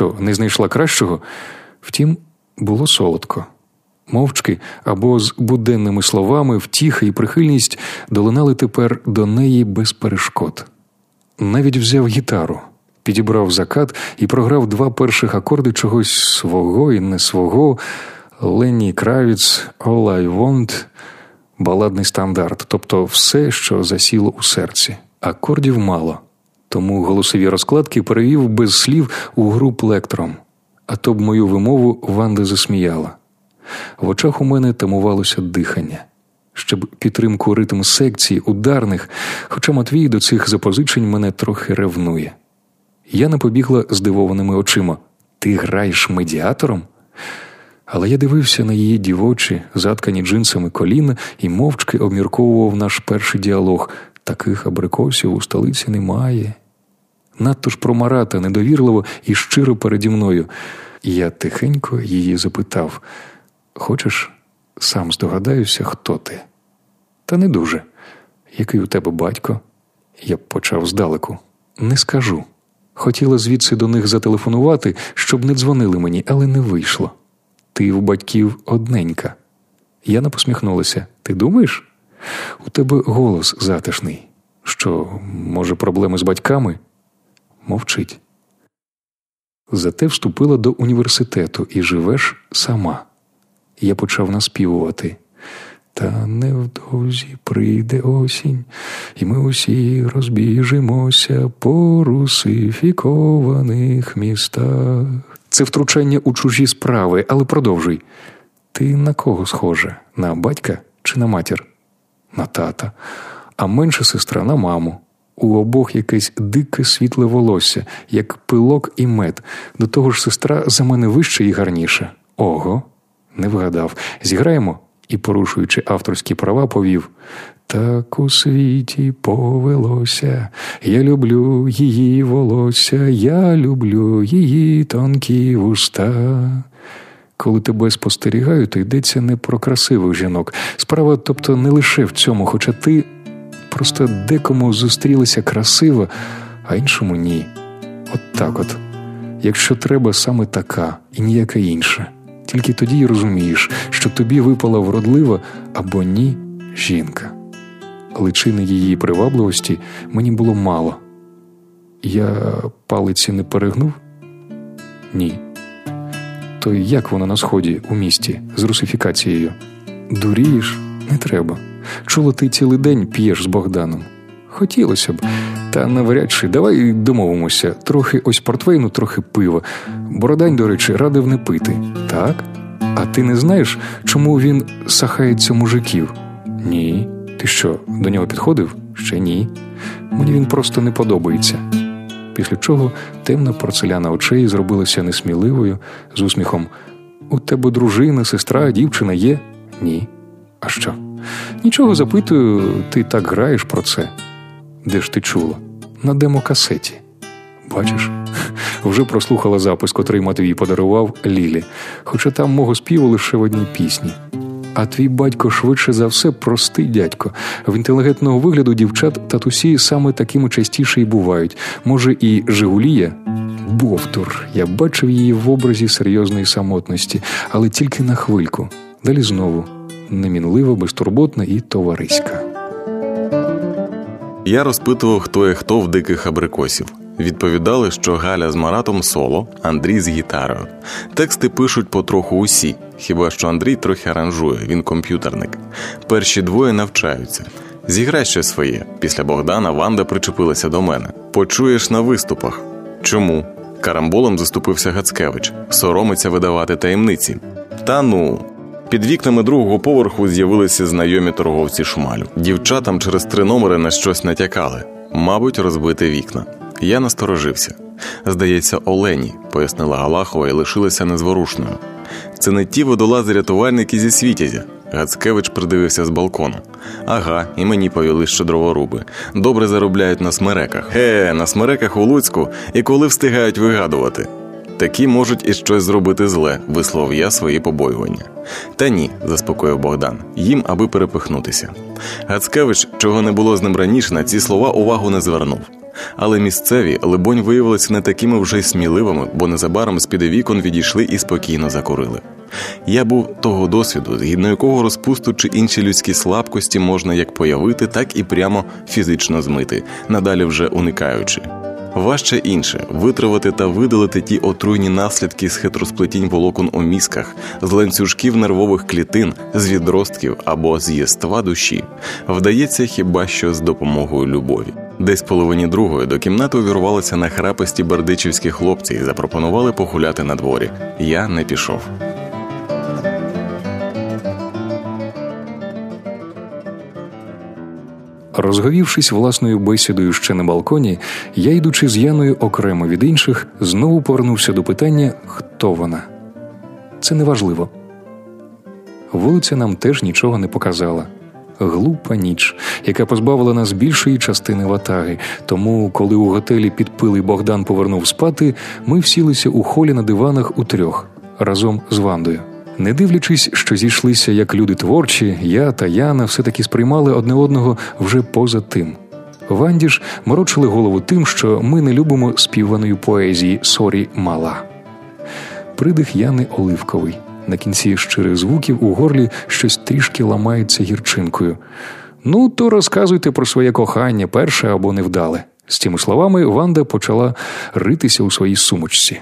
Що, не знайшла кращого? Втім, було солодко. Мовчки або з буденними словами, втіха і прихильність долинали тепер до неї без перешкод. Навіть взяв гітару, підібрав закат і програв два перших акорди чогось свого і не свого. Ленні Кравіц, All I Want, баладний стандарт, тобто все, що засіло у серці. Акордів мало, тому голосові розкладки перевів без слів у гру плектром, а то б мою вимову Ванда засміяла. В очах у мене тамувалося дихання. Щоб підтримку ритм секції, ударних, хоча Матвій до цих запозичень мене трохи ревнує. Я не побігла здивованими очима. Ти граєш медіатором? Але я дивився на її дівочі, заткані джинсами коліна і мовчки обмірковував наш перший діалог. Таких абрикосів у столиці немає. Надто ж про Марата недовірливо і щиро переді мною. Я тихенько її запитав: Хочеш, сам здогадаюся, хто ти? Та не дуже. Який у тебе батько? Я почав здалеку. Не скажу. Хотіла звідси до них зателефонувати, щоб не дзвонили мені, але не вийшло. Ти в батьків одненька. Яна посміхнулася. Ти думаєш? У тебе голос затишний. Що, може, проблеми з батьками? Мовчить. Зате вступила до університету і живеш сама. Я почав наспівувати. Та невдовзі прийде осінь, і ми усі розбіжимося по русифікованих містах. Це втручання у чужі справи, але продовжуй. Ти на кого схожа? На батька чи на матір? На тата, а менша сестра на маму. У обох якесь дике світле волосся, як пилок і мед. До того ж, сестра за мене вища і гарніша. Ого, не вгадав. Зіграємо і, порушуючи авторські права, повів так у світі повелося, я люблю її волосся, я люблю її тонкі вуста. Коли тебе спостерігаю, то йдеться не про красивих жінок. Справа, тобто, не лише в цьому, хоча ти просто декому зустрілася красива, а іншому ні. От так от. Якщо треба саме така і ніяка інша. Тільки тоді й розумієш, що тобі випала вродлива або ні жінка. Личини її привабливості мені було мало. Я палиці не перегнув? Ні. То як воно на сході у місті з русифікацією? Дурієш? Не треба. Чула, ти цілий день п'єш з Богданом. Хотілося б, та навряд чи давай домовимося. Трохи ось портвейну, трохи пива. Бородань, до речі, радив не пити. Так? А ти не знаєш, чому він сахається мужиків? Ні. Ти що, до нього підходив? Ще ні. Мені він просто не подобається. Після чого темна порцеляна очей зробилася несміливою, з усміхом: У тебе дружина, сестра, дівчина є? Ні. А що? Нічого запитую, ти так граєш про це. Де ж ти чула? На демокасеті. Бачиш, вже прослухала запис, котрий Матвій подарував Лілі, хоча там мого співу лише в одній пісні. А твій батько швидше за все простий дядько. В інтелігентного вигляду дівчат татусі саме такими частіше й бувають. Може, і Жигулія? Бовтур. Я бачив її в образі серйозної самотності, але тільки на хвильку. Далі знову немінлива, безтурботна і товариська. Я розпитував, хто є хто в диких абрикосів. Відповідали, що Галя з Маратом соло, Андрій з гітарою. Тексти пишуть потроху усі, хіба що Андрій трохи аранжує, він комп'ютерник. Перші двоє навчаються. Зіграй ще своє. Після Богдана Ванда причепилася до мене. Почуєш на виступах. Чому? Карамболом заступився Гацкевич, соромиться видавати таємниці. Та ну. Під вікнами другого поверху з'явилися знайомі торговці шмалю. Дівчатам через три номери на щось натякали, мабуть, розбити вікна. Я насторожився. Здається, Олені, пояснила Галахова і лишилася незворушною. Це не ті водолази рятувальники зі світязя. Гацкевич придивився з балкону. Ага, і мені повіли ще дроворуби. Добре заробляють на смереках. Ге, на смереках у Луцьку і коли встигають вигадувати. Такі можуть і щось зробити зле, висловив я свої побоювання. Та ні, заспокоїв Богдан, їм аби перепихнутися. Гацкевич, чого не було з ним раніше, на ці слова увагу не звернув. Але місцеві, либонь, виявилися не такими вже й сміливими, бо незабаром з під вікон відійшли і спокійно закурили. Я був того досвіду, згідно якого розпусту чи інші людські слабкості можна як появити, так і прямо фізично змити, надалі вже уникаючи. Важче інше витривати та видалити ті отруйні наслідки з хитросплетінь волокон у мізках, з ланцюжків нервових клітин, з відростків або з єства душі. Вдається хіба що з допомогою любові. Десь половині другої до кімнати увірвалися нахраписті бердичівські хлопці і запропонували погуляти на дворі. Я не пішов. Розговівшись власною бесідою ще на балконі, я, йдучи з Яною окремо від інших, знову повернувся до питання, хто вона. Це неважливо. Вулиця нам теж нічого не показала. Глупа ніч, яка позбавила нас більшої частини ватаги. Тому, коли у готелі підпилий Богдан повернув спати, ми всілися у холі на диванах у трьох разом з Вандою. Не дивлячись, що зійшлися як люди творчі, я та Яна все-таки сприймали одне одного вже поза тим. Ванді ж морочили голову тим, що ми не любимо співаної поезії Sorry, мала. Придих Яни Оливковий. На кінці щирих звуків у горлі щось трішки ламається гірчинкою. Ну, то розказуйте про своє кохання, перше або невдале. З цими словами Ванда почала ритися у своїй сумочці.